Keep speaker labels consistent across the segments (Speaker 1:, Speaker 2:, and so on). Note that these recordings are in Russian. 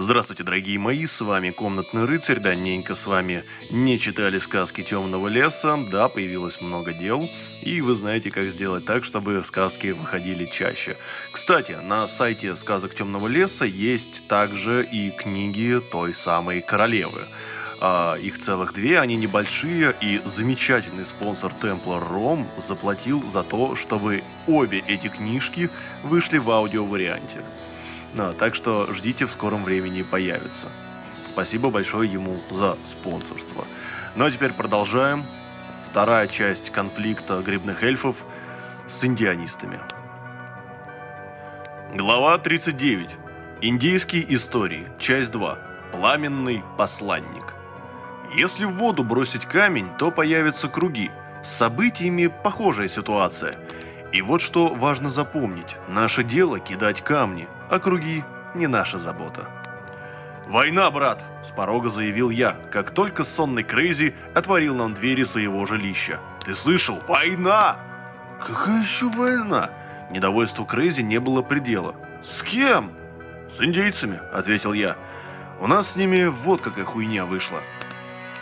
Speaker 1: Здравствуйте, дорогие мои, с вами Комнатный рыцарь, давненько с вами не читали сказки Темного леса, да, появилось много дел, и вы знаете, как сделать так, чтобы сказки выходили чаще. Кстати, на сайте сказок Темного леса есть также и книги той самой королевы. А, их целых две, они небольшие, и замечательный спонсор Templar Rom заплатил за то, чтобы обе эти книжки вышли в аудиоварианте. А, так что ждите, в скором времени появится. Спасибо большое ему за спонсорство. Ну а теперь продолжаем. Вторая часть конфликта грибных эльфов с индианистами. Глава 39. Индийские истории. Часть 2. Пламенный посланник. Если в воду бросить камень, то появятся круги. С событиями похожая ситуация. И вот что важно запомнить. Наше дело кидать камни – а круги не наша забота. «Война, брат!» – с порога заявил я, как только сонный Крейзи отворил нам двери своего жилища. «Ты слышал? Война!» «Какая еще война?» Недовольству Крейзи не было предела. «С кем?» «С индейцами», – ответил я. «У нас с ними вот какая хуйня вышла».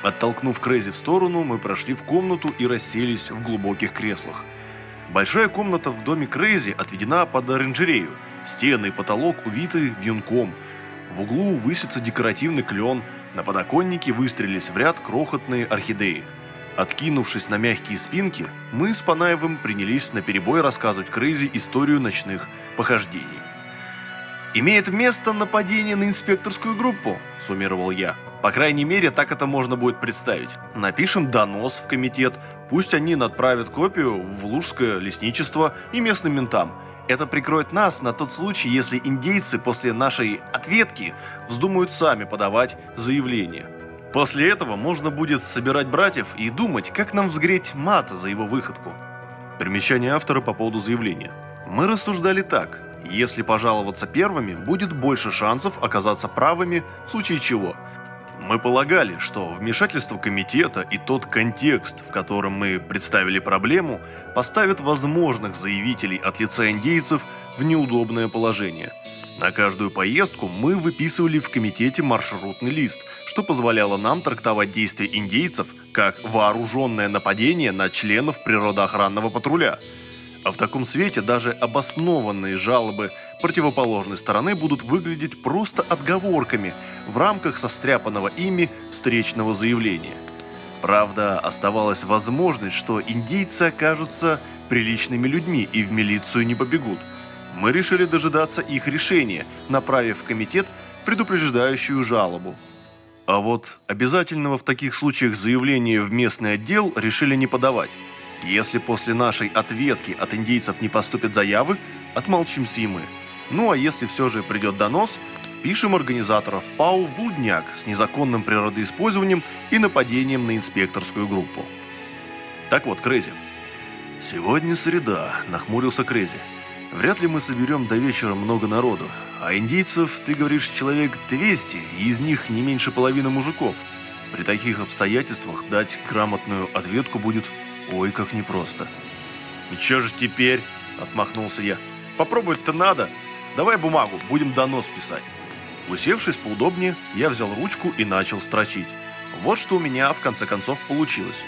Speaker 1: Оттолкнув Крейзи в сторону, мы прошли в комнату и расселись в глубоких креслах. Большая комната в доме Крейзи отведена под оранжерею – Стены и потолок увиты вьюнком. В углу высится декоративный клен, на подоконнике выстроились в ряд крохотные орхидеи. Откинувшись на мягкие спинки, мы с Панаевым принялись наперебой рассказывать Крейзи историю ночных похождений. «Имеет место нападение на инспекторскую группу», – суммировал я. «По крайней мере, так это можно будет представить. Напишем донос в комитет, пусть они отправят копию в Лужское лесничество и местным ментам. Это прикроет нас на тот случай, если индейцы после нашей ответки вздумают сами подавать заявление. После этого можно будет собирать братьев и думать, как нам взгреть мата за его выходку. Примечание автора по поводу заявления. Мы рассуждали так. Если пожаловаться первыми, будет больше шансов оказаться правыми, в случае чего – мы полагали, что вмешательство комитета и тот контекст, в котором мы представили проблему, поставят возможных заявителей от лица индейцев в неудобное положение. На каждую поездку мы выписывали в комитете маршрутный лист, что позволяло нам трактовать действия индейцев как вооруженное нападение на членов природоохранного патруля – а в таком свете даже обоснованные жалобы противоположной стороны будут выглядеть просто отговорками в рамках состряпанного ими встречного заявления. Правда, оставалась возможность, что индейцы окажутся приличными людьми и в милицию не побегут. Мы решили дожидаться их решения, направив в комитет предупреждающую жалобу. А вот обязательного в таких случаях заявления в местный отдел решили не подавать. Если после нашей ответки от индейцев не поступят заявы, отмолчимся и мы. Ну а если все же придет донос, впишем организаторов ПАУ в блудняк с незаконным природоиспользованием и нападением на инспекторскую группу. Так вот, Крейзи. Сегодня среда, нахмурился Крейзи. Вряд ли мы соберем до вечера много народу. А индейцев, ты говоришь, человек 200, и из них не меньше половины мужиков. При таких обстоятельствах дать грамотную ответку будет Ой, как непросто. «И чё же теперь?» – отмахнулся я. «Попробовать-то надо. Давай бумагу, будем донос писать». Усевшись поудобнее, я взял ручку и начал строчить. Вот что у меня в конце концов получилось.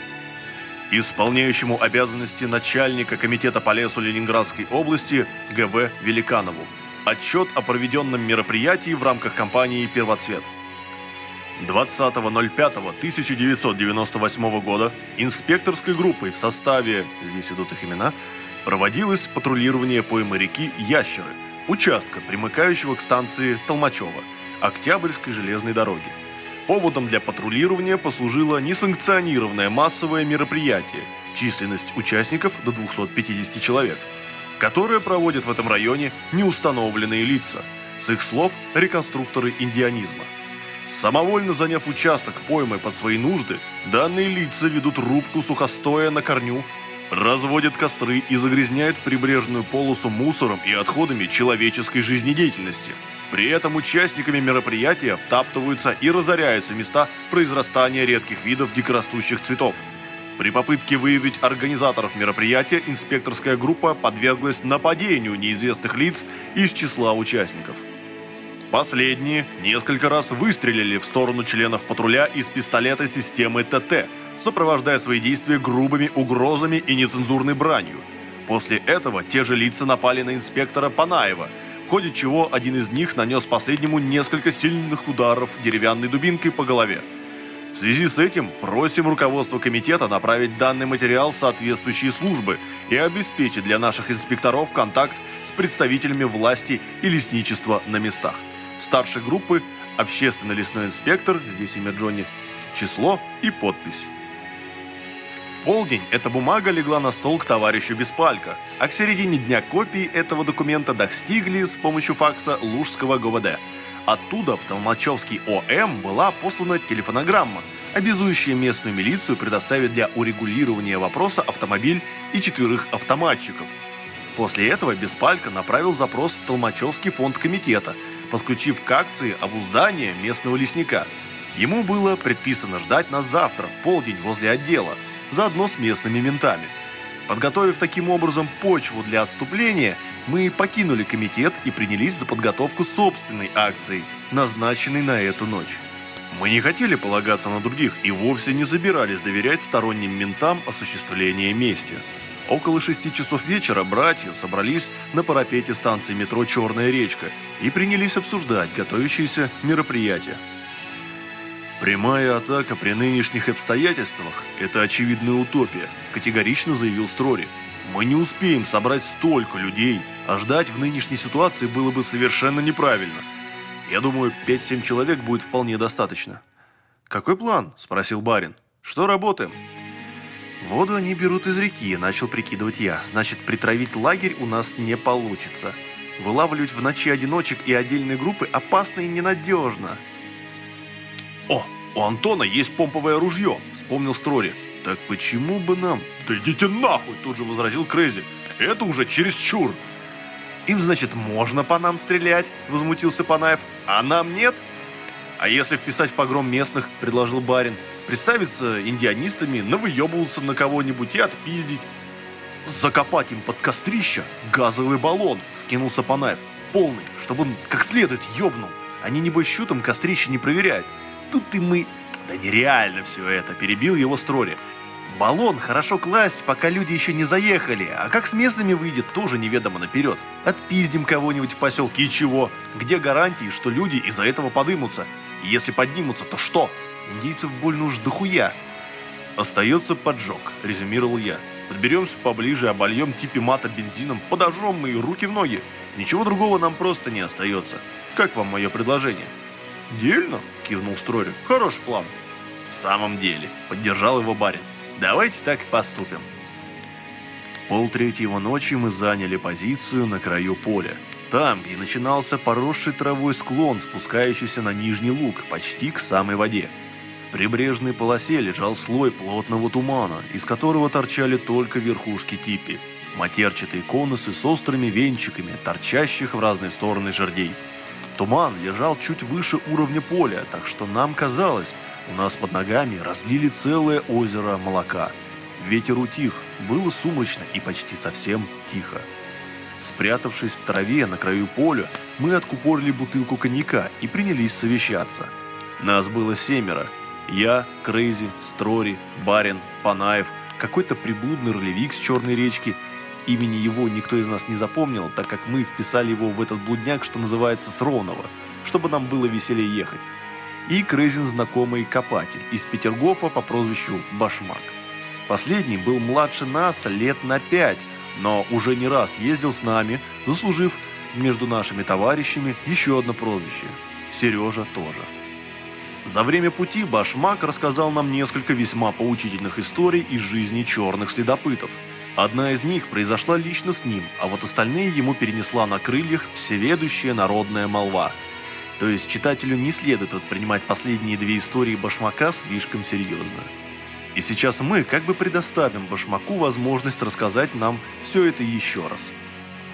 Speaker 1: Исполняющему обязанности начальника комитета по лесу Ленинградской области ГВ Великанову. Отчет о проведенном мероприятии в рамках кампании «Первоцвет». 20.05.1998 года инспекторской группой в составе, здесь идут их имена, проводилось патрулирование поймы реки Ящеры, участка, примыкающего к станции Толмачева, Октябрьской железной дороги. Поводом для патрулирования послужило несанкционированное массовое мероприятие, численность участников до 250 человек, которое проводят в этом районе неустановленные лица, с их слов реконструкторы индианизма – Самовольно заняв участок поймы под свои нужды, данные лица ведут рубку сухостоя на корню, разводят костры и загрязняют прибрежную полосу мусором и отходами человеческой жизнедеятельности. При этом участниками мероприятия втаптываются и разоряются места произрастания редких видов дикорастущих цветов. При попытке выявить организаторов мероприятия инспекторская группа подверглась нападению неизвестных лиц из числа участников. Последние несколько раз выстрелили в сторону членов патруля из пистолета системы ТТ, сопровождая свои действия грубыми угрозами и нецензурной бранью. После этого те же лица напали на инспектора Панаева, в ходе чего один из них нанес последнему несколько сильных ударов деревянной дубинкой по голове. В связи с этим просим руководство комитета направить данный материал в соответствующие службы и обеспечить для наших инспекторов контакт с представителями власти и лесничества на местах старшей группы, общественный лесной инспектор, здесь имя Джонни, число и подпись. В полдень эта бумага легла на стол к товарищу Беспалько, а к середине дня копии этого документа достигли с помощью факса Лужского ГВД. Оттуда в Толмачевский ОМ была послана телефонограмма, обязующая местную милицию предоставить для урегулирования вопроса автомобиль и четверых автоматчиков. После этого Беспалько направил запрос в Толмачевский фонд комитета – подключив к акции обуздание местного лесника. Ему было предписано ждать нас завтра в полдень возле отдела, заодно с местными ментами. Подготовив таким образом почву для отступления, мы покинули комитет и принялись за подготовку собственной акции, назначенной на эту ночь. Мы не хотели полагаться на других и вовсе не собирались доверять сторонним ментам осуществления мести. Около шести часов вечера братья собрались на парапете станции метро «Черная речка» и принялись обсуждать готовящиеся мероприятия. «Прямая атака при нынешних обстоятельствах – это очевидная утопия», – категорично заявил Строри. «Мы не успеем собрать столько людей, а ждать в нынешней ситуации было бы совершенно неправильно. Я думаю, 5-7 человек будет вполне достаточно». «Какой план?» – спросил барин. «Что работаем?» Воду они берут из реки, начал прикидывать я. Значит, притравить лагерь у нас не получится. Вылавливать в ночи одиночек и отдельные группы опасно и ненадежно. О, у Антона есть помповое ружье, вспомнил Строри. Так почему бы нам? Да идите нахуй, тут же возразил Крейзи. Это уже чересчур. Им, значит, можно по нам стрелять, возмутился Панаев, а нам нет? А если вписать в погром местных, предложил барин, представиться индианистами, навыебываться на кого-нибудь и отпиздить. Закопать им под кострища газовый баллон, скинулся Панаев, полный, чтобы он как следует ёбнул. Они, небось, щутом кострище не проверяют. Тут и мы... Да нереально все это, перебил его Строри. Баллон хорошо класть, пока люди еще не заехали, а как с местными выйдет, тоже неведомо наперед. Отпиздим кого-нибудь в поселке и чего? Где гарантии, что люди из-за этого подымутся? И если поднимутся, то что? Индейцев больно уж дохуя. Остается поджог, резюмировал я. Подберемся поближе, обольем типе мата бензином, подожжем и руки в ноги. Ничего другого нам просто не остается. Как вам мое предложение? Дельно, кивнул Строри. Хороший план. В самом деле, поддержал его барин. Давайте так и поступим. В полтретьего ночи мы заняли позицию на краю поля. Там, где начинался поросший травой склон, спускающийся на нижний луг, почти к самой воде. В прибрежной полосе лежал слой плотного тумана, из которого торчали только верхушки типи. Матерчатые конусы с острыми венчиками, торчащих в разные стороны жердей. Туман лежал чуть выше уровня поля, так что нам казалось, у нас под ногами разлили целое озеро молока. Ветер утих, было сумрачно и почти совсем тихо. Спрятавшись в траве на краю поля, мы откупорили бутылку коньяка и принялись совещаться. Нас было семеро. Я, Крейзи, Строри, Барин, Панаев, какой-то приблудный ролевик с Черной речки. Имени его никто из нас не запомнил, так как мы вписали его в этот блудняк, что называется, с чтобы нам было веселее ехать. И Крейзин знакомый копатель из Петергофа по прозвищу Башмак. Последний был младше нас лет на пять, но уже не раз ездил с нами, заслужив между нашими товарищами еще одно прозвище – Сережа тоже. За время пути Башмак рассказал нам несколько весьма поучительных историй из жизни черных следопытов. Одна из них произошла лично с ним, а вот остальные ему перенесла на крыльях всеведущая народная молва. То есть читателю не следует воспринимать последние две истории Башмака слишком серьезно. И сейчас мы как бы предоставим Башмаку возможность рассказать нам все это еще раз.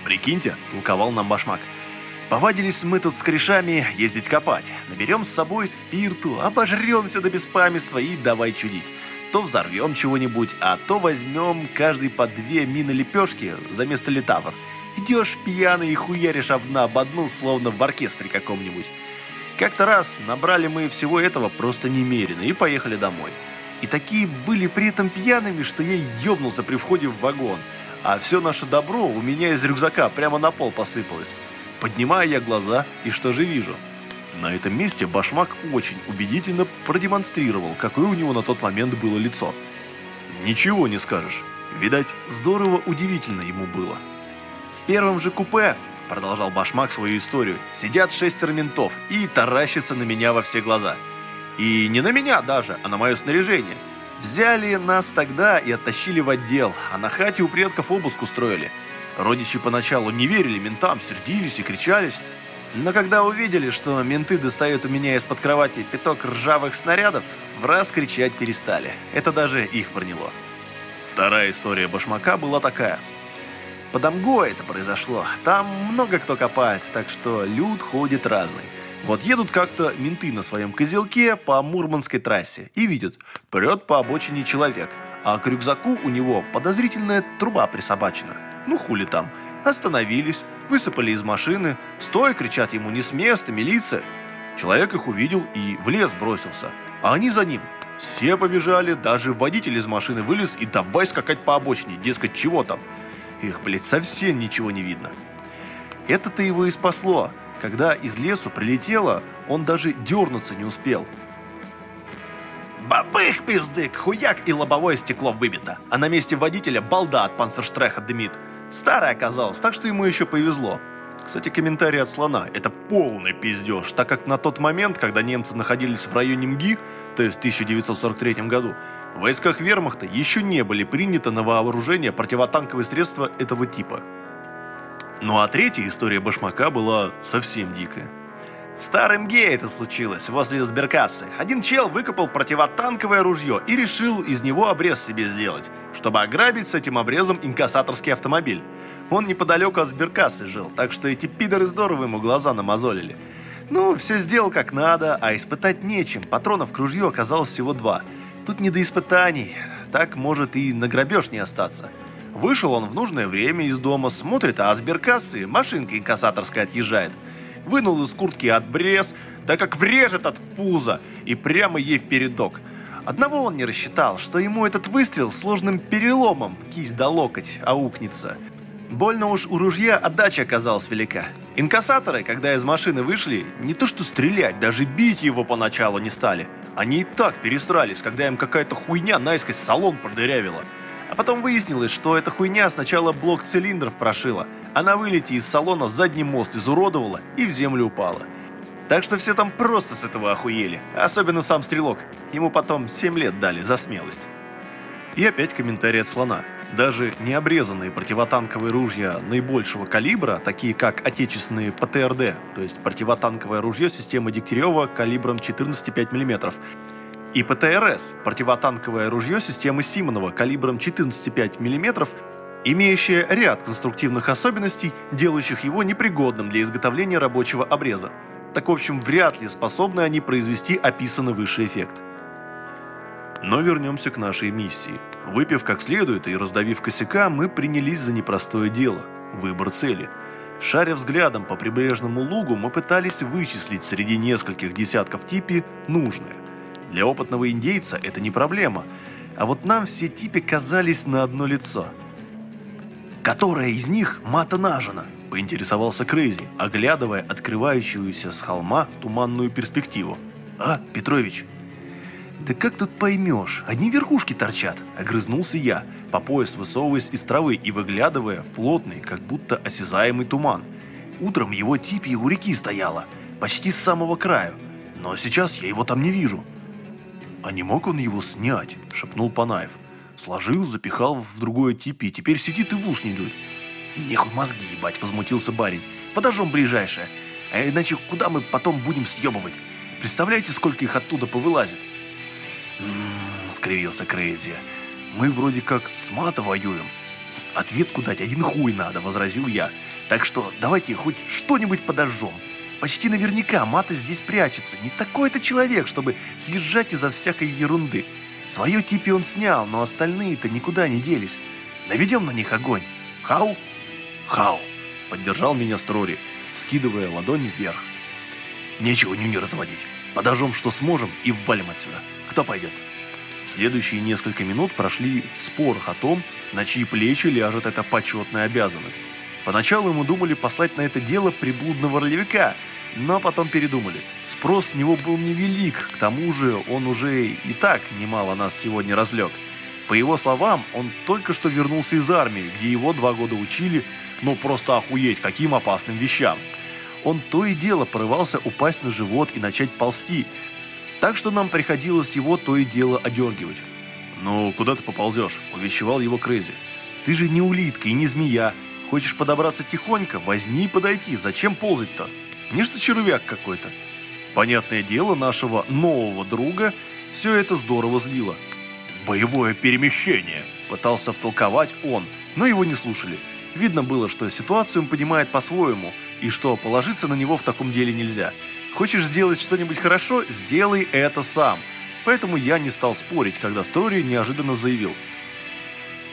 Speaker 1: «Прикиньте», – толковал нам Башмак, – «повадились мы тут с корешами ездить копать. Наберем с собой спирту, обожремся до беспамятства и давай чудить. То взорвем чего-нибудь, а то возьмем каждый по две мины лепешки за место литавр. Идешь пьяный и хуяришь одна об одну, словно в оркестре каком-нибудь. Как-то раз набрали мы всего этого просто немерено и поехали домой. И такие были при этом пьяными, что я ёбнулся при входе в вагон. А все наше добро у меня из рюкзака прямо на пол посыпалось. Поднимаю я глаза, и что же вижу? На этом месте Башмак очень убедительно продемонстрировал, какое у него на тот момент было лицо. Ничего не скажешь. Видать, здорово удивительно ему было. В первом же купе, продолжал Башмак свою историю, сидят шестеро ментов и таращатся на меня во все глаза. И не на меня даже, а на мое снаряжение. Взяли нас тогда и оттащили в отдел, а на хате у предков обыск устроили. Родичи поначалу не верили ментам, сердились и кричались, но когда увидели, что менты достают у меня из-под кровати пяток ржавых снарядов, в раз кричать перестали. Это даже их проняло. Вторая история башмака была такая. Под Амгой это произошло. Там много кто копает, так что люд ходит разный. Вот едут как-то менты на своем козелке по Мурманской трассе и видят, прет по обочине человек, а к рюкзаку у него подозрительная труба присобачена. Ну хули там. Остановились, высыпали из машины. «Стой!» – кричат ему, «не с места, милиция!» Человек их увидел и в лес бросился, а они за ним. Все побежали, даже водитель из машины вылез и давай скакать по обочине, дескать, чего там. Их, блядь, совсем ничего не видно. Это-то его и спасло. Когда из лесу прилетело, он даже дернуться не успел. Бабых, пиздык, хуяк и лобовое стекло выбито, а на месте водителя балда от панцерштреха дымит. Старый оказался, так что ему еще повезло. Кстати, комментарий от слона – это полный пиздеж, так как на тот момент, когда немцы находились в районе МГИ, то есть в 1943 году, в войсках вермахта еще не были приняты на вооружение противотанковые средства этого типа. Ну а третья история башмака была совсем дикая. В старом ге это случилось, возле сберкассы. Один чел выкопал противотанковое ружье и решил из него обрез себе сделать, чтобы ограбить с этим обрезом инкассаторский автомобиль. Он неподалеку от сберкассы жил, так что эти пидоры здорово ему глаза намазолили. Ну, все сделал как надо, а испытать нечем, патронов к ружью оказалось всего два. Тут не до испытаний, так может и на грабеж не остаться. Вышел он в нужное время из дома, смотрит, а от сберкассы машинка инкассаторская отъезжает – вынул из куртки отбрез, да как врежет от пуза и прямо ей в передок. Одного он не рассчитал, что ему этот выстрел сложным переломом, кисть до локоть, аукнется. Больно уж у ружья отдача оказалась велика. Инкассаторы, когда из машины вышли, не то что стрелять, даже бить его поначалу не стали. Они и так перестрались, когда им какая-то хуйня наискось салон продырявила. А потом выяснилось, что эта хуйня сначала блок цилиндров прошила, а на вылете из салона задний мост изуродовала и в землю упала. Так что все там просто с этого охуели, особенно сам стрелок. Ему потом 7 лет дали за смелость. И опять комментарий от слона. Даже необрезанные противотанковые ружья наибольшего калибра, такие как отечественные ПТРД, то есть противотанковое ружье системы Дегтярева калибром 14,5 мм, и ПТРС – противотанковое ружье системы Симонова калибром 14,5 мм, имеющее ряд конструктивных особенностей, делающих его непригодным для изготовления рабочего обреза. Так в общем, вряд ли способны они произвести описанный выше эффект. Но вернемся к нашей миссии. Выпив как следует и раздавив косяка, мы принялись за непростое дело – выбор цели. Шаря взглядом по прибрежному лугу, мы пытались вычислить среди нескольких десятков типи нужное – для опытного индейца это не проблема, а вот нам все типы казались на одно лицо. «Которая из них Мата Нажина?» – поинтересовался Крейзи, оглядывая открывающуюся с холма туманную перспективу. «А, Петрович?» «Да как тут поймешь? Одни верхушки торчат!» – огрызнулся я, по пояс высовываясь из травы и выглядывая в плотный, как будто осязаемый туман. Утром его типи у реки стояла, почти с самого краю, но сейчас я его там не вижу. «А не мог он его снять?» – шепнул Панаев. Сложил, запихал в другое типи, и теперь сидит и в ус не дует. «Нехуй мозги ебать!» – возмутился барин. «Подожжем ближайшее, а иначе куда мы потом будем съебывать? Представляете, сколько их оттуда повылазит?» «М-м-м», скривился Крейзи. «Мы вроде как с мата воюем. Ответку дать один хуй надо», – возразил я. «Так что давайте хоть что-нибудь подожжем». Почти наверняка Мата здесь прячется. Не такой-то человек, чтобы съезжать из-за всякой ерунды. Свое типи он снял, но остальные-то никуда не делись. Наведем на них огонь. Хау? Хау. поддержал меня Строри, скидывая ладонь вверх. Нечего нюни разводить. Подожжем, что сможем, и валим отсюда. Кто пойдет? Следующие несколько минут прошли в спорах о том, на чьи плечи ляжет эта почетная обязанность. Поначалу мы думали послать на это дело приблудного ролевика, но потом передумали. Спрос с него был невелик, к тому же он уже и так немало нас сегодня разлег. По его словам, он только что вернулся из армии, где его два года учили, ну просто охуеть, каким опасным вещам. Он то и дело порывался упасть на живот и начать ползти, так что нам приходилось его то и дело одергивать. «Ну, куда ты поползешь?» – увещевал его Крейзи. «Ты же не улитка и не змея. Хочешь подобраться тихонько? Возьми и подойти. Зачем ползать-то? Не что червяк какой-то». Понятное дело, нашего нового друга все это здорово злило. «Боевое перемещение!» – пытался втолковать он, но его не слушали. Видно было, что ситуацию он понимает по-своему, и что положиться на него в таком деле нельзя. Хочешь сделать что-нибудь хорошо – сделай это сам. Поэтому я не стал спорить, когда Стори неожиданно заявил.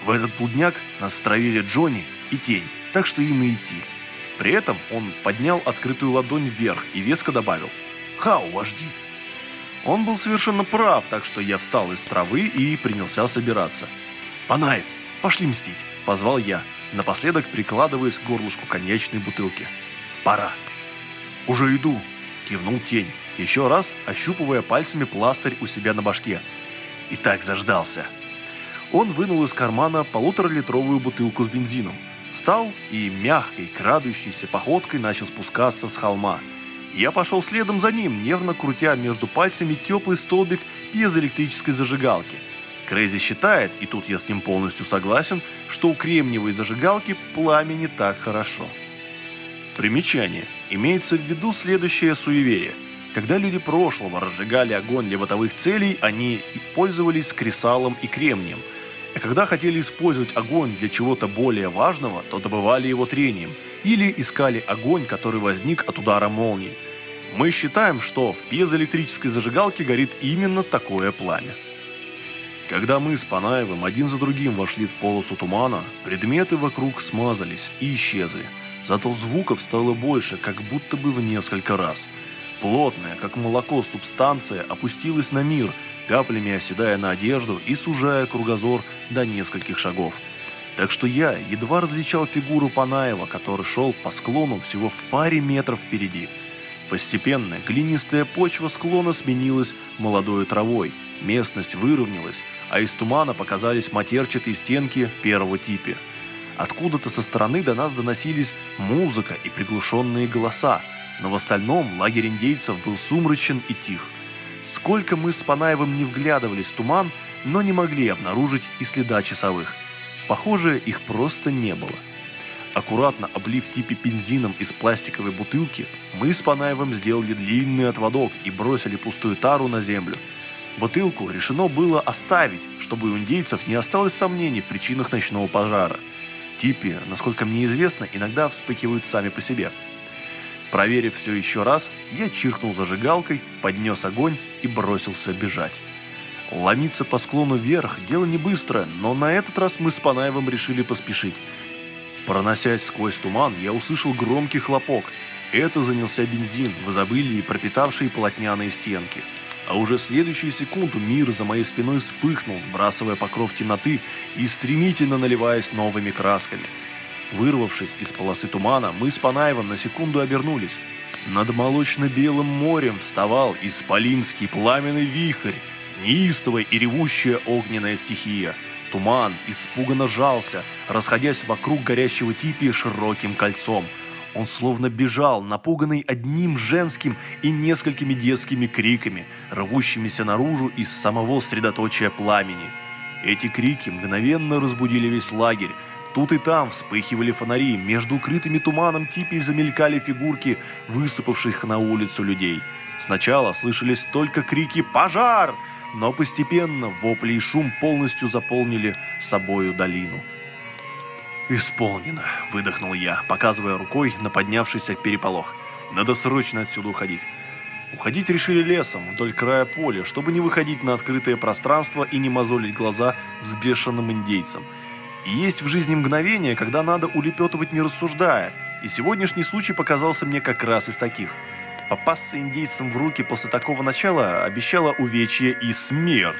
Speaker 1: В этот блудняк нас втравили Джонни и Тень, так что им и идти. При этом он поднял открытую ладонь вверх и веско добавил «Хау, вожди!» Он был совершенно прав, так что я встал из травы и принялся собираться. «Панаев, пошли мстить!» – позвал я, напоследок прикладываясь к горлышку коньячной бутылки. «Пора!» «Уже иду!» – кивнул тень, еще раз ощупывая пальцами пластырь у себя на башке. И так заждался. Он вынул из кармана полуторалитровую бутылку с бензином, встал и мягкой, крадущейся походкой начал спускаться с холма – я пошел следом за ним, нервно крутя между пальцами теплый столбик пьезоэлектрической зажигалки. Крейзи считает, и тут я с ним полностью согласен, что у кремниевой зажигалки пламя не так хорошо. Примечание. Имеется в виду следующее суеверие. Когда люди прошлого разжигали огонь для бытовых целей, они пользовались кресалом и кремнием. А когда хотели использовать огонь для чего-то более важного, то добывали его трением – или искали огонь, который возник от удара молнии. Мы считаем, что в пьезоэлектрической зажигалке горит именно такое пламя. Когда мы с Панаевым один за другим вошли в полосу тумана, предметы вокруг смазались и исчезли. Зато звуков стало больше, как будто бы в несколько раз. Плотная, как молоко, субстанция опустилась на мир, каплями оседая на одежду и сужая кругозор до нескольких шагов – так что я едва различал фигуру Панаева, который шел по склону всего в паре метров впереди. Постепенно глинистая почва склона сменилась молодой травой, местность выровнялась, а из тумана показались матерчатые стенки первого типа. Откуда-то со стороны до нас доносились музыка и приглушенные голоса, но в остальном лагерь индейцев был сумрачен и тих. Сколько мы с Панаевым не вглядывались в туман, но не могли обнаружить и следа часовых. Похоже, их просто не было. Аккуратно облив типе бензином из пластиковой бутылки, мы с Панаевым сделали длинный отводок и бросили пустую тару на землю. Бутылку решено было оставить, чтобы у индейцев не осталось сомнений в причинах ночного пожара. Типи, насколько мне известно, иногда вспыхивают сами по себе. Проверив все еще раз, я чиркнул зажигалкой, поднес огонь и бросился бежать. Ломиться по склону вверх – дело не быстрое, но на этот раз мы с Панаевым решили поспешить. Проносясь сквозь туман, я услышал громкий хлопок. Это занялся бензин в изобилии, пропитавший полотняные стенки. А уже в следующую секунду мир за моей спиной вспыхнул, сбрасывая покров темноты и стремительно наливаясь новыми красками. Вырвавшись из полосы тумана, мы с Панаевым на секунду обернулись. Над молочно-белым морем вставал исполинский пламенный вихрь, неистовая и ревущая огненная стихия. Туман испуганно жался, расходясь вокруг горящего типи широким кольцом. Он словно бежал, напуганный одним женским и несколькими детскими криками, рвущимися наружу из самого средоточия пламени. Эти крики мгновенно разбудили весь лагерь. Тут и там вспыхивали фонари, между укрытыми туманом типи замелькали фигурки высыпавших на улицу людей. Сначала слышались только крики «Пожар!», но постепенно вопли и шум полностью заполнили собою долину. «Исполнено», — выдохнул я, показывая рукой на поднявшийся переполох. «Надо срочно отсюда уходить». Уходить решили лесом, вдоль края поля, чтобы не выходить на открытое пространство и не мозолить глаза взбешенным индейцам. И есть в жизни мгновение, когда надо улепетывать не рассуждая, И сегодняшний случай показался мне как раз из таких. Попасться индейцам в руки после такого начала обещало увечье и смерть.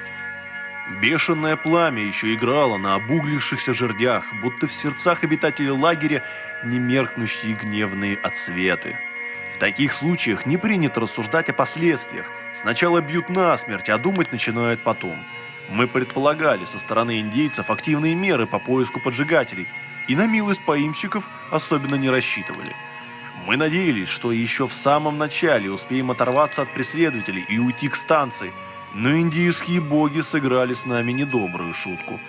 Speaker 1: Бешеное пламя еще играло на обуглившихся жердях, будто в сердцах обитателей лагеря немеркнущие гневные отсветы. В таких случаях не принято рассуждать о последствиях. Сначала бьют насмерть, а думать начинают потом. Мы предполагали со стороны индейцев активные меры по поиску поджигателей, и на милость поимщиков особенно не рассчитывали. Мы надеялись, что еще в самом начале успеем оторваться от преследователей и уйти к станции, но индийские боги сыграли с нами недобрую шутку.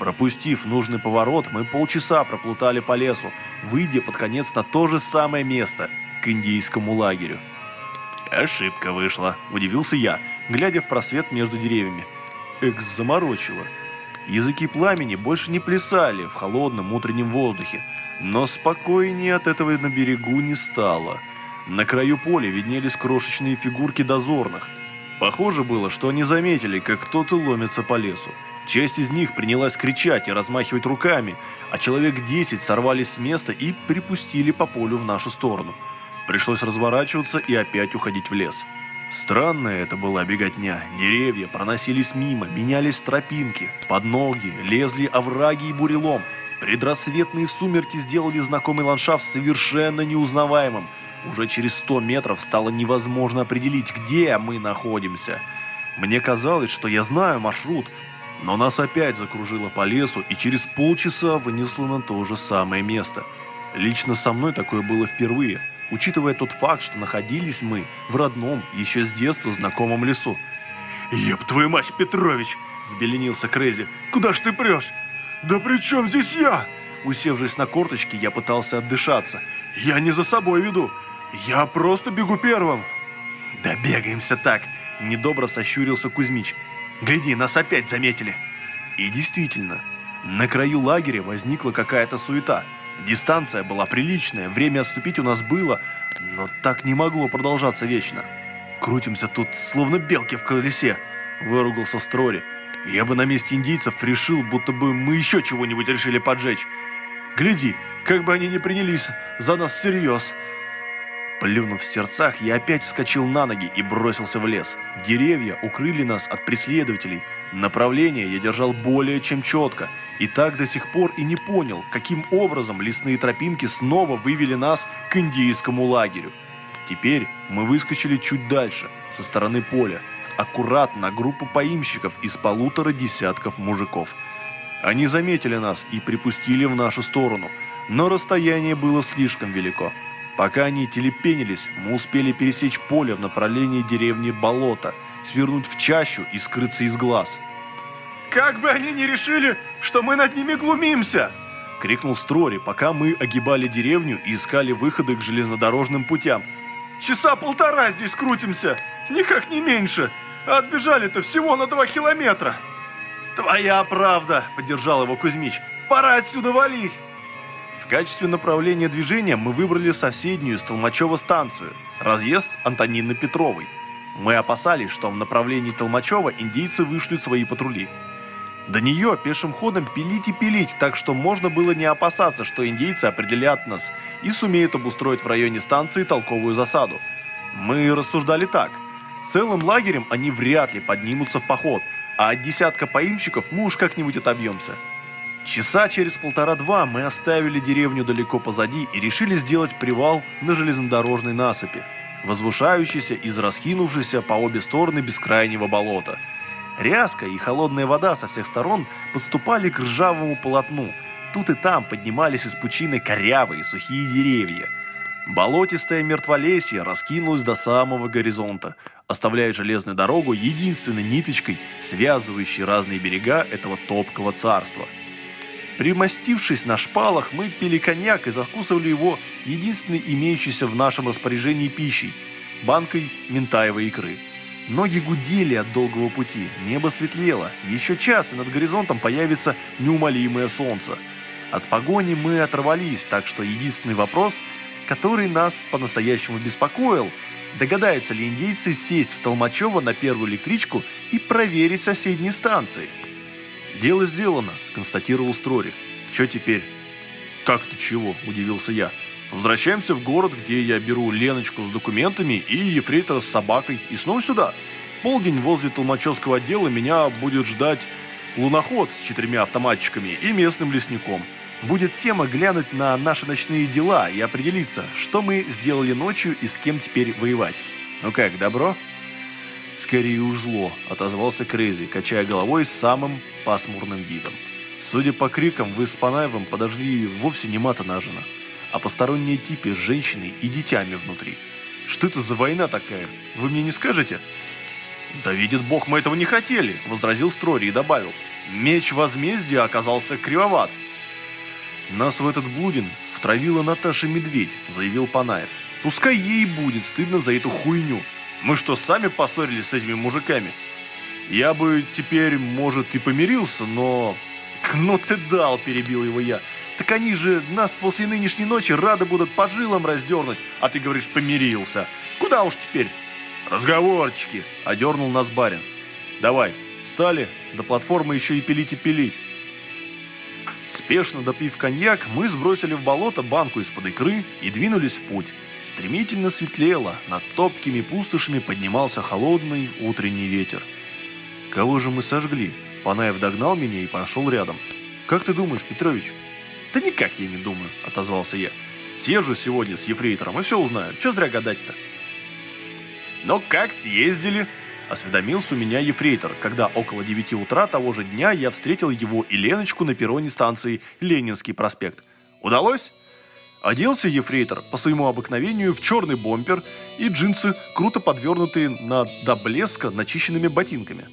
Speaker 1: Пропустив нужный поворот, мы полчаса проплутали по лесу, выйдя под конец на то же самое место, к индийскому лагерю. «Ошибка вышла», – удивился я, глядя в просвет между деревьями. «Экс заморочило». Языки пламени больше не плясали в холодном утреннем воздухе, но спокойнее от этого на берегу не стало. На краю поля виднелись крошечные фигурки дозорных. Похоже было, что они заметили, как кто-то ломится по лесу. Часть из них принялась кричать и размахивать руками, а человек 10 сорвались с места и припустили по полю в нашу сторону. Пришлось разворачиваться и опять уходить в лес. Странная это была беготня. Деревья проносились мимо, менялись тропинки. Под ноги лезли овраги и бурелом. Предрассветные сумерки сделали знакомый ландшафт совершенно неузнаваемым. Уже через 100 метров стало невозможно определить, где мы находимся. Мне казалось, что я знаю маршрут, но нас опять закружило по лесу и через полчаса вынесло на то же самое место. Лично со мной такое было впервые – учитывая тот факт, что находились мы в родном, еще с детства знакомом лесу. «Еб твою мать, Петрович!» – взбеленился Крейзи. «Куда ж ты прешь?» «Да при чем здесь я?» Усевшись на корточки, я пытался отдышаться. «Я не за собой веду. Я просто бегу первым». «Да бегаемся так!» – недобро сощурился Кузьмич. «Гляди, нас опять заметили!» И действительно, на краю лагеря возникла какая-то суета – Дистанция была приличная, время отступить у нас было, но так не могло продолжаться вечно. Крутимся тут, словно белки в колесе, выругался Строри. Я бы на месте индийцев решил, будто бы мы еще чего-нибудь решили поджечь. Гляди, как бы они не принялись за нас всерьез. Плюнув в сердцах, я опять вскочил на ноги и бросился в лес. Деревья укрыли нас от преследователей. Направление я держал более чем четко, и так до сих пор и не понял, каким образом лесные тропинки снова вывели нас к индийскому лагерю. Теперь мы выскочили чуть дальше, со стороны поля, аккуратно на группу поимщиков из полутора десятков мужиков. Они заметили нас и припустили в нашу сторону, но расстояние было слишком велико. Пока они телепенились, мы успели пересечь поле в направлении деревни Болото, свернуть в чащу и скрыться из глаз. «Как бы они ни решили, что мы над ними глумимся!» — крикнул Строри, пока мы огибали деревню и искали выходы к железнодорожным путям. «Часа полтора здесь крутимся, никак не меньше, а отбежали-то всего на два километра!» «Твоя правда!» — поддержал его Кузьмич. «Пора отсюда валить!» В качестве направления движения мы выбрали соседнюю Столмачева станцию, разъезд Антонины Петровой. Мы опасались, что в направлении Толмачева индейцы вышлют свои патрули. До нее пешим ходом пилить и пилить, так что можно было не опасаться, что индейцы определят нас и сумеют обустроить в районе станции толковую засаду. Мы рассуждали так. Целым лагерем они вряд ли поднимутся в поход, а от десятка поимщиков мы уж как-нибудь отобьемся. Часа через полтора-два мы оставили деревню далеко позади и решили сделать привал на железнодорожной насыпи, возвышающейся из раскинувшейся по обе стороны бескрайнего болота. Ряска и холодная вода со всех сторон подступали к ржавому полотну. Тут и там поднимались из пучины корявые сухие деревья. Болотистое мертволесье раскинулось до самого горизонта, оставляя железную дорогу единственной ниточкой, связывающей разные берега этого топкого царства – Примостившись на шпалах, мы пили коньяк и закусывали его единственной имеющейся в нашем распоряжении пищей – банкой ментаевой икры. Ноги гудели от долгого пути, небо светлело, еще час и над горизонтом появится неумолимое солнце. От погони мы оторвались, так что единственный вопрос, который нас по-настоящему беспокоил – догадаются ли индейцы сесть в Толмачево на первую электричку и проверить соседние станции – «Дело сделано», – констатировал Строри. «Чё теперь?» «Как-то чего?» – удивился я. Возвращаемся в город, где я беру Леночку с документами и ефрейтора с собакой, и снова сюда. Полдень возле Толмачевского отдела меня будет ждать луноход с четырьмя автоматчиками и местным лесником. Будет тема глянуть на наши ночные дела и определиться, что мы сделали ночью и с кем теперь воевать. Ну как, добро? Скорее уж зло, отозвался Крейзи, качая головой с самым пасмурным видом. Судя по крикам, вы с Панаевым подожгли вовсе не мата нажина, а посторонние типы с женщиной и детьми внутри. Что это за война такая? Вы мне не скажете? Да видит бог, мы этого не хотели, возразил Строри и добавил. Меч возмездия оказался кривоват. Нас в этот блудин втравила Наташа Медведь, заявил Панаев. Пускай ей будет стыдно за эту хуйню. Мы что, сами поссорились с этими мужиками? Я бы теперь, может, и помирился, но «Ну ты дал!» – перебил его я. «Так они же нас после нынешней ночи рады будут по жилам раздернуть, а ты говоришь, помирился. Куда уж теперь?» «Разговорчики!» – одернул нас барин. «Давай, встали, до платформы еще и пилить и пилить». Спешно допив коньяк, мы сбросили в болото банку из-под икры и двинулись в путь. Стремительно светлело, над топкими пустошами поднимался холодный утренний ветер. Кого же мы сожгли? Панаев догнал меня и пошел рядом. «Как ты думаешь, Петрович?» «Да никак я не думаю», — отозвался я. «Съезжу сегодня с ефрейтором и все узнаю. Че зря гадать-то?» «Но как съездили?» – осведомился у меня ефрейтор, когда около 9 утра того же дня я встретил его и Леночку на перроне станции Ленинский проспект. «Удалось?» Оделся ефрейтор по своему обыкновению в черный бомпер и джинсы, круто подвернутые на до блеска начищенными ботинками.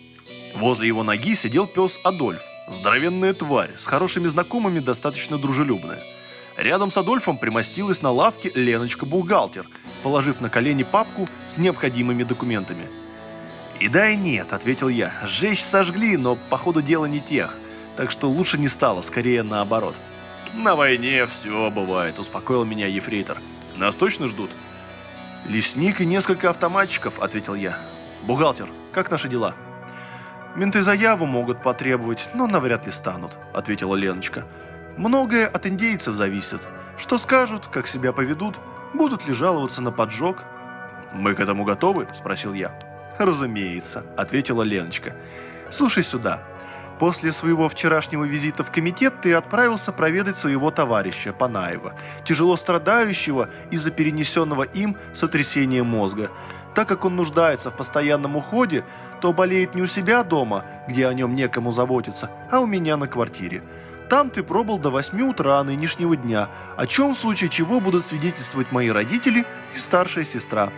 Speaker 1: Возле его ноги сидел пес Адольф, здоровенная тварь, с хорошими знакомыми достаточно дружелюбная. Рядом с Адольфом примостилась на лавке Леночка-бухгалтер, положив на колени папку с необходимыми документами. «И да, и нет», — ответил я. «Сжечь сожгли, но по ходу дела не тех, так что лучше не стало, скорее наоборот». «На войне все бывает», — успокоил меня ефрейтор. «Нас точно ждут?» «Лесник и несколько автоматчиков», — ответил я. «Бухгалтер, как наши дела?» «Менты заяву могут потребовать, но навряд ли станут», — ответила Леночка. «Многое от индейцев зависит. Что скажут, как себя поведут, будут ли жаловаться на поджог?» «Мы к этому готовы?» – спросил я. «Разумеется», – ответила Леночка. «Слушай сюда. После своего вчерашнего визита в комитет ты отправился проведать своего товарища Панаева, тяжело страдающего из-за перенесенного им сотрясения мозга. Так как он нуждается в постоянном уходе, то болеет не у себя дома, где о нем некому заботиться, а у меня на квартире. Там ты пробыл до 8 утра нынешнего дня, о чем в случае чего будут свидетельствовать мои родители и старшая сестра.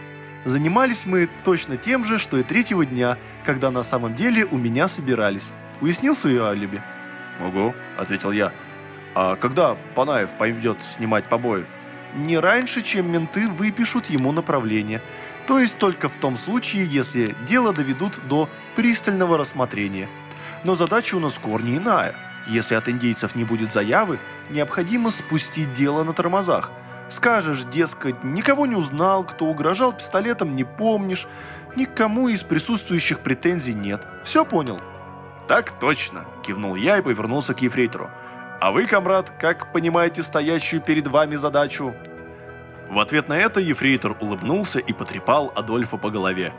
Speaker 1: Занимались мы точно тем же, что и третьего дня, когда на самом деле у меня собирались. Уяснил свое алиби? «Ого», — ответил я. «А когда Панаев пойдет снимать побои?» «Не раньше, чем менты выпишут ему направление. То есть только в том случае, если дело доведут до пристального рассмотрения. Но задача у нас корни иная. Если от индейцев не будет заявы, необходимо спустить дело на тормозах. Скажешь, дескать, никого не узнал, кто угрожал пистолетом, не помнишь. Никому из присутствующих претензий нет. Все понял? Так точно, кивнул я и повернулся к ефрейтору. А вы, комрад, как понимаете стоящую перед вами задачу? В ответ на это ефрейтор улыбнулся и потрепал Адольфа по голове.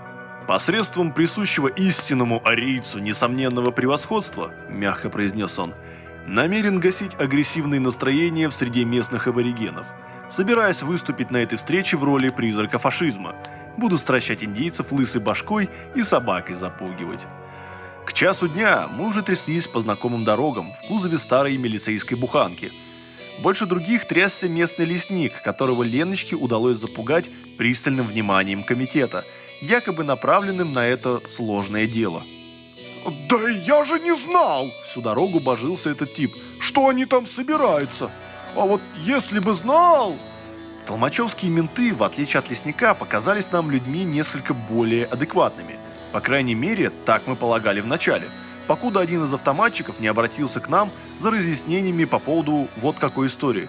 Speaker 1: «Посредством присущего истинному арийцу несомненного превосходства», – мягко произнес он, – намерен гасить агрессивные настроения в среде местных аборигенов. Собираясь выступить на этой встрече в роли призрака фашизма, буду стращать индейцев лысой башкой и собакой запугивать. К часу дня мы уже тряслись по знакомым дорогам в кузове старой милицейской буханки – больше других трясся местный лесник, которого Леночке удалось запугать пристальным вниманием комитета, якобы направленным на это сложное дело. «Да я же не знал!» – всю дорогу божился этот тип. «Что они там собираются? А вот если бы знал...» Толмачевские менты, в отличие от лесника, показались нам людьми несколько более адекватными. По крайней мере, так мы полагали вначале – покуда один из автоматчиков не обратился к нам за разъяснениями по поводу вот какой истории.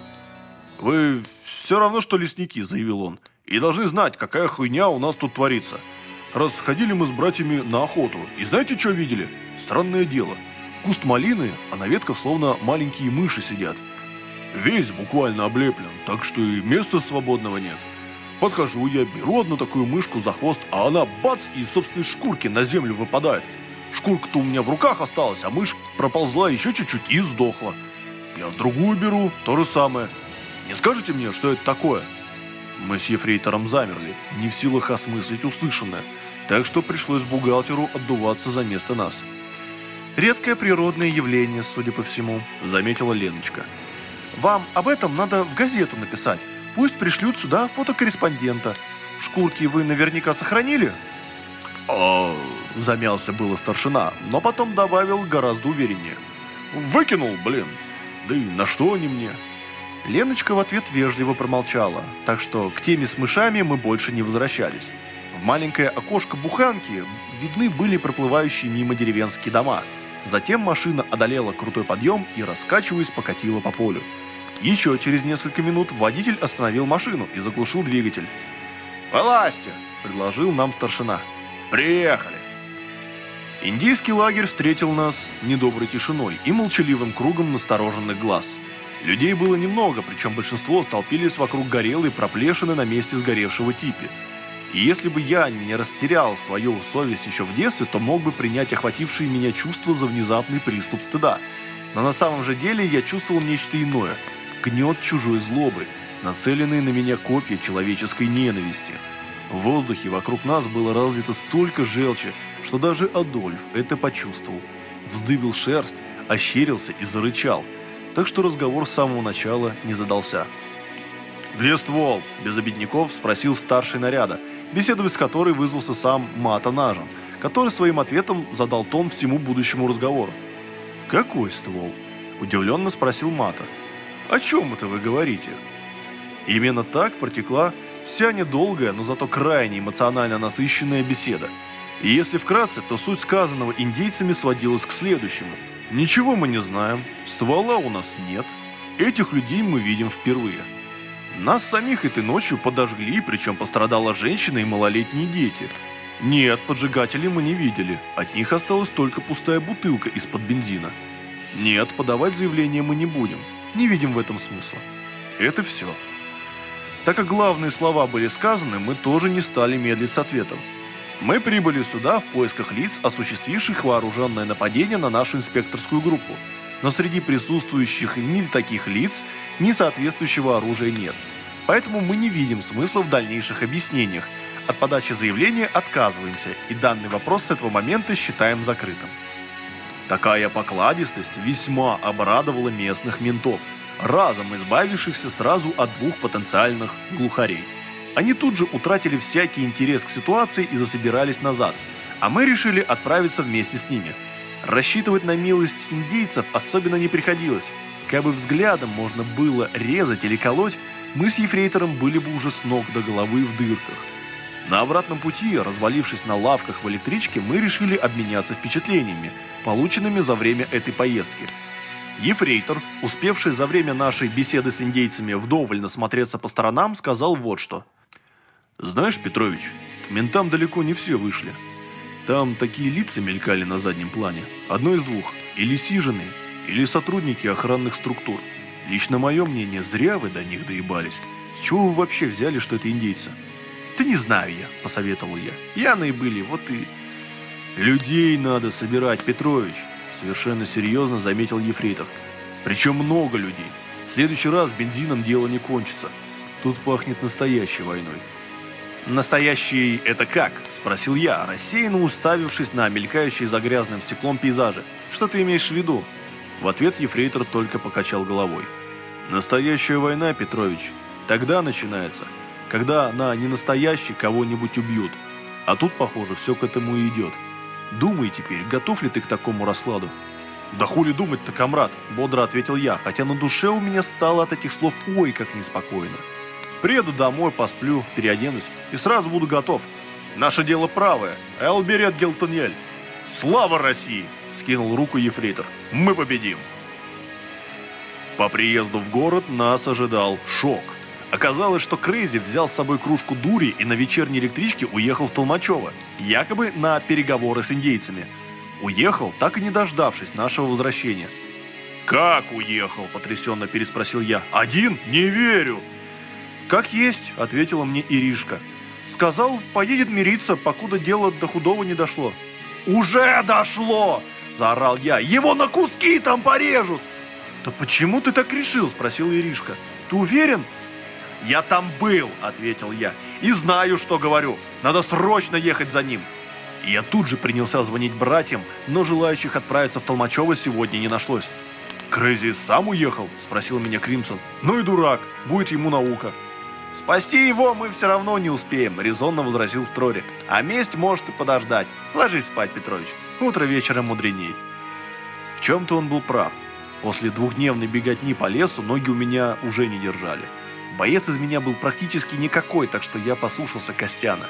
Speaker 1: «Вы все равно, что лесники», — заявил он, — «и должны знать, какая хуйня у нас тут творится. Раз сходили мы с братьями на охоту, и знаете, что видели? Странное дело. Куст малины, а на ветках словно маленькие мыши сидят. Весь буквально облеплен, так что и места свободного нет. Подхожу я, беру одну такую мышку за хвост, а она бац и из собственной шкурки на землю выпадает. Шкурка-то у меня в руках осталась, а мышь проползла еще чуть-чуть и сдохла. Я другую беру, то же самое. Не скажете мне, что это такое? Мы с ефрейтором замерли, не в силах осмыслить услышанное, так что пришлось бухгалтеру отдуваться за место нас. «Редкое природное явление, судя по всему», — заметила Леночка. «Вам об этом надо в газету написать. Пусть пришлют сюда фотокорреспондента. Шкурки вы наверняка сохранили?» «А...» – замялся было старшина, но потом добавил гораздо увереннее. «Выкинул, блин. Да и на что они мне?» Леночка в ответ вежливо промолчала, так что к теме с мышами мы больше не возвращались. В маленькое окошко буханки видны были проплывающие мимо деревенские дома. Затем машина одолела крутой подъем и, раскачиваясь, покатила по полю. Еще через несколько минут водитель остановил машину и заглушил двигатель. «Вылазьте!» – предложил нам старшина. «Приехали!» Индийский лагерь встретил нас недоброй тишиной и молчаливым кругом настороженных глаз. Людей было немного, причем большинство столпились вокруг горелой проплешины на месте сгоревшего типи. И если бы я не растерял свою совесть еще в детстве, то мог бы принять охватившие меня чувства за внезапный приступ стыда. Но на самом же деле я чувствовал нечто иное – гнет чужой злобы, нацеленные на меня копья человеческой ненависти. В воздухе вокруг нас было разлито столько желчи, что даже Адольф это почувствовал. Вздыбил шерсть, ощерился и зарычал, так что разговор с самого начала не задался. «Где ствол?» – без обедняков спросил старший наряда, беседовать с которой вызвался сам Мата Нажан, который своим ответом задал тон всему будущему разговору. «Какой ствол?» – удивленно спросил Мата. О чем это вы говорите? Именно так протекла вся недолгая, но зато крайне эмоционально насыщенная беседа. И если вкратце, то суть сказанного индейцами сводилась к следующему. Ничего мы не знаем, ствола у нас нет, этих людей мы видим впервые. Нас самих этой ночью подожгли, причем пострадала женщина и малолетние дети. Нет, поджигателей мы не видели, от них осталась только пустая бутылка из-под бензина. Нет, подавать заявление мы не будем, не видим в этом смысла. Это все. Так как главные слова были сказаны, мы тоже не стали медлить с ответом. Мы прибыли сюда в поисках лиц, осуществивших вооруженное нападение на нашу инспекторскую группу. Но среди присутствующих ни таких лиц, ни соответствующего оружия нет. Поэтому мы не видим смысла в дальнейших объяснениях. От подачи заявления отказываемся, и данный вопрос с этого момента считаем закрытым. Такая покладистость весьма обрадовала местных ментов, разом избавившихся сразу от двух потенциальных глухарей. Они тут же утратили всякий интерес к ситуации и засобирались назад, а мы решили отправиться вместе с ними. Рассчитывать на милость индейцев особенно не приходилось. Как бы взглядом можно было резать или колоть, мы с ефрейтором были бы уже с ног до головы в дырках. На обратном пути, развалившись на лавках в электричке, мы решили обменяться впечатлениями, полученными за время этой поездки. Ефрейтор, успевший за время нашей беседы с индейцами вдоволь насмотреться по сторонам, сказал вот что. «Знаешь, Петрович, к ментам далеко не все вышли. Там такие лица мелькали на заднем плане. Одно из двух. Или сижены, или сотрудники охранных структур. Лично мое мнение, зря вы до них доебались. С чего вы вообще взяли, что это индейцы?» «Да не знаю я», – посоветовал я. «Пьяные были, вот и...» «Людей надо собирать, Петрович», – совершенно серьезно заметил Ефрейтов. «Причем много людей. В следующий раз бензином дело не кончится. Тут пахнет настоящей войной». «Настоящий это как?» – спросил я, рассеянно уставившись на мелькающие за грязным стеклом пейзажи. «Что ты имеешь в виду?» В ответ Ефрейтор только покачал головой. «Настоящая война, Петрович, тогда начинается, когда на ненастоящий кого-нибудь убьют. А тут, похоже, все к этому и идет. Думай теперь, готов ли ты к такому раскладу? «Да хули думать-то, комрад!» – бодро ответил я, хотя на душе у меня стало от этих слов ой как неспокойно. «Приеду домой, посплю, переоденусь и сразу буду готов. Наше дело правое. Элберет Гелтоньель!» «Слава России!» – скинул руку ефрейтор. «Мы победим!» По приезду в город нас ожидал шок – Оказалось, что Крейзи взял с собой кружку дури и на вечерней электричке уехал в Толмачево, якобы на переговоры с индейцами. Уехал, так и не дождавшись нашего возвращения. «Как уехал?» – потрясенно переспросил я. «Один? Не верю!» «Как есть», – ответила мне Иришка. «Сказал, поедет мириться, покуда дело до худого не дошло». «Уже дошло!» – заорал я. «Его на куски там порежут!» «Да почему ты так решил?» – спросил Иришка. «Ты уверен?» «Я там был», – ответил я. «И знаю, что говорю. Надо срочно ехать за ним». Я тут же принялся звонить братьям, но желающих отправиться в Толмачево сегодня не нашлось. «Крейзи сам уехал?» – спросил меня Кримсон. «Ну и дурак, будет ему наука». «Спасти его мы все равно не успеем», – резонно возразил Строри. «А месть может и подождать. Ложись спать, Петрович. Утро вечером мудреней». В чем-то он был прав. После двухдневной беготни по лесу ноги у меня уже не держали. Боец из меня был практически никакой, так что я послушался Костяна.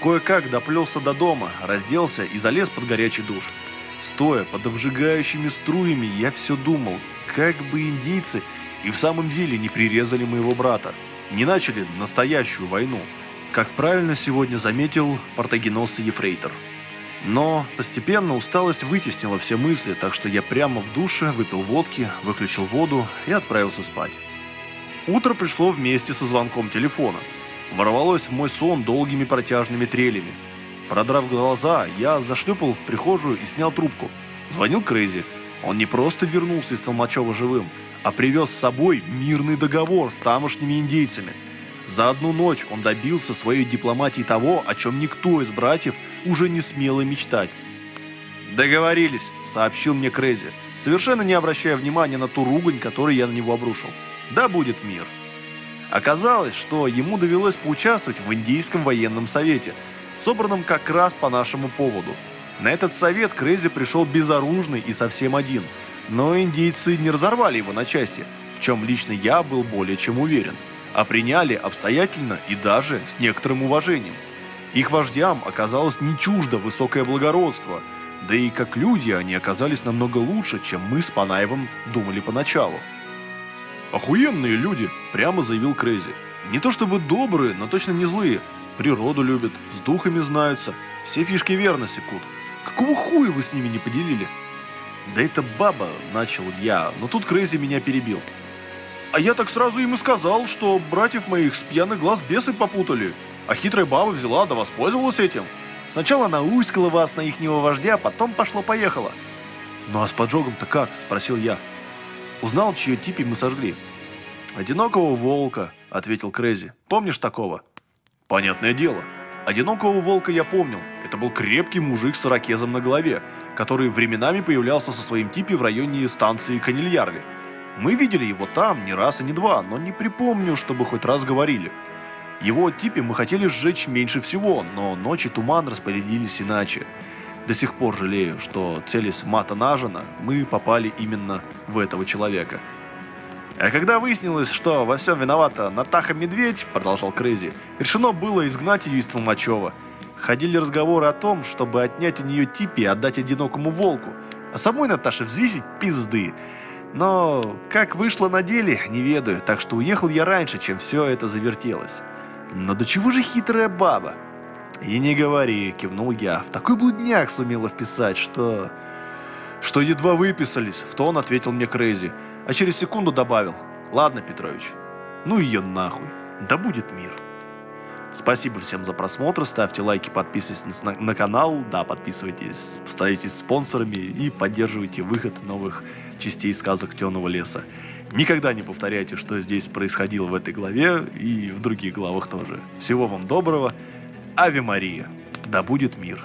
Speaker 1: Кое-как доплелся до дома, разделся и залез под горячий душ. Стоя под обжигающими струями, я все думал, как бы индейцы и в самом деле не прирезали моего брата. Не начали настоящую войну, как правильно сегодня заметил портагеносый ефрейтор. Но постепенно усталость вытеснила все мысли, так что я прямо в душе выпил водки, выключил воду и отправился спать. Утро пришло вместе со звонком телефона. Ворвалось в мой сон долгими протяжными трелями. Продрав глаза, я зашлепал в прихожую и снял трубку. Звонил Крейзи. Он не просто вернулся из Толмачева живым, а привез с собой мирный договор с тамошними индейцами. За одну ночь он добился своей дипломатией того, о чем никто из братьев уже не смел и мечтать. «Договорились», — сообщил мне Крейзи, совершенно не обращая внимания на ту ругань, которую я на него обрушил. Да будет мир. Оказалось, что ему довелось поучаствовать в индейском военном совете, собранном как раз по нашему поводу. На этот совет Крейзи пришел безоружный и совсем один, но индейцы не разорвали его на части, в чем лично я был более чем уверен, а приняли обстоятельно и даже с некоторым уважением. Их вождям оказалось не чуждо высокое благородство, да и как люди они оказались намного лучше, чем мы с Панаевым думали поначалу. «Охуенные люди», – прямо заявил Крейзи. «Не то чтобы добрые, но точно не злые. Природу любят, с духами знаются, все фишки верно секут. Какого хуя вы с ними не поделили?» «Да это баба», – начал я, но тут Крейзи меня перебил. «А я так сразу им и сказал, что братьев моих с пьяных глаз бесы попутали, а хитрая баба взяла да воспользовалась этим. Сначала науськала вас на ихнего вождя, потом пошло-поехало». «Ну а с поджогом-то как?» – спросил я. Узнал, чье типи мы сожгли. «Одинокого волка», — ответил Крейзи. «Помнишь такого?» «Понятное дело. Одинокого волка я помнил. Это был крепкий мужик с ирокезом на голове, который временами появлялся со своим типи в районе станции Канильярви. Мы видели его там не раз и не два, но не припомню, чтобы хоть раз говорили. Его типе мы хотели сжечь меньше всего, но ночи туман распорядились иначе. До сих пор жалею, что целясь Мата Нажина, мы попали именно в этого человека. А когда выяснилось, что во всем виновата Натаха Медведь, продолжал Крейзи, решено было изгнать ее из Толмачева. Ходили разговоры о том, чтобы отнять у нее типи и отдать одинокому волку, а самой Наташе взвесить пизды. Но как вышло на деле, не ведаю, так что уехал я раньше, чем все это завертелось. Но до чего же хитрая баба? «И не говори», — кивнул я. «В такой блудняк сумела вписать, что...» «Что едва выписались», — в тон ответил мне Крейзи. А через секунду добавил. «Ладно, Петрович, ну ее нахуй. Да будет мир». Спасибо всем за просмотр, ставьте лайки, подписывайтесь на, на канал, да, подписывайтесь, становитесь спонсорами и поддерживайте выход новых частей сказок Темного леса. Никогда не повторяйте, что здесь происходило в этой главе и в других главах тоже. Всего вам доброго. Ави Мария, да будет мир.